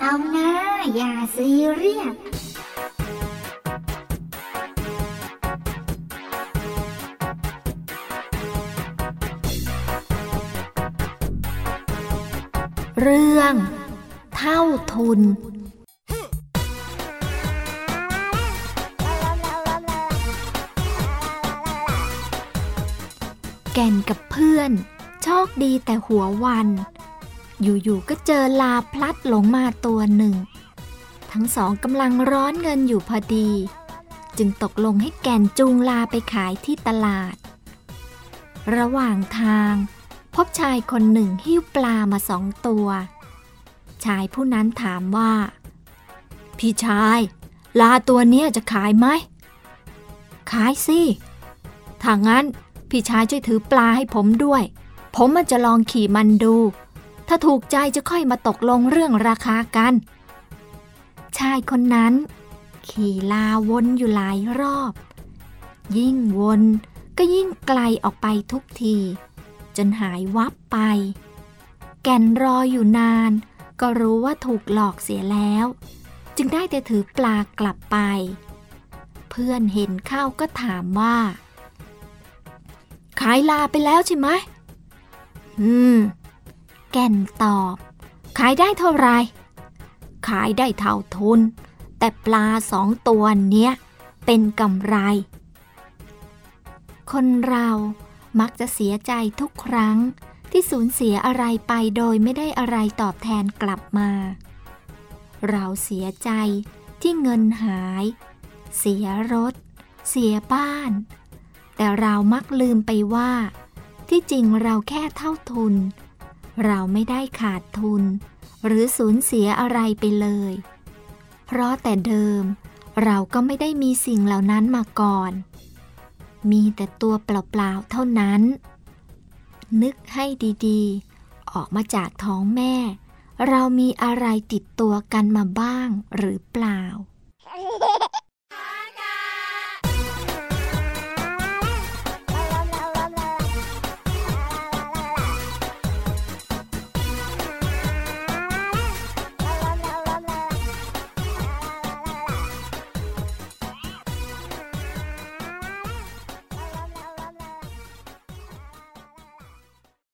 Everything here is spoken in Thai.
เอย่าซีเรียสเรื่อง เท่าทุน แก่นกับเพื่อน โชคดีแต่หัววัน อยู่ๆก็เจอลาพลัดหลงมาตัวหนึ่ง ทั้งสองกำลังร้อนเงินอยู่พอดี จึงตกลงให้แก่นจูงลาไปขายที่ตลาด ระหว่างทาง พบชายคนหนึ่งหิ้วปลามาสองตัว ชายผู้นั้นถามว่า พี่ชาย ลาตัวเนี้ยจะขายไหม ขายสิถ้างั้นพี่ชายช่วยถือปลาให้ผมด้วย ผมมันจะลองขี่มันดู ถ้าถูกใจจะค่อยมาตกลงเรื่องราคากัน ชายคนนั้น ขี่ลาวนอยู่หลายรอบ ยิ่งวนก็ยิ่งไกลออกไปทุกที จนหายวับไป แก่นรออยู่นาน ก็รู้ว่าถูกหลอกเสียแล้ว จึงได้แต่ถือปลากลับไป เพื่อนเห็นเข้าก็ถามว่า ขายลาไปแล้วใช่ไหมอืม แก่นตอบ ขายได้เท่าไร ขายได้เท่าทุน แต่ปลาสองตัวเนี้ย เป็นกำไร คนเรามักจะเสียใจทุกครั้งที่สูญเสียอะไรไปโดยไม่ได้อะไรตอบแทนกลับมา เราเสียใจที่เงินหาย เสียรถ เสียบ้าน แต่เรามักลืมไปว่า ที่จริงเราแค่เท่าทุน เราไม่ได้ขาดทุน หรือสูญเสียอะไรไปเลย เพราะแต่เดิม เราก็ไม่ได้มีสิ่งเหล่านั้นมาก่อน มีแต่ตัวเปล่าๆเท่านั้น นึกให้ดีๆ ออกมาจากท้องแม่ เรามีอะไรติดตัวกันมาบ้างหรือเปล่า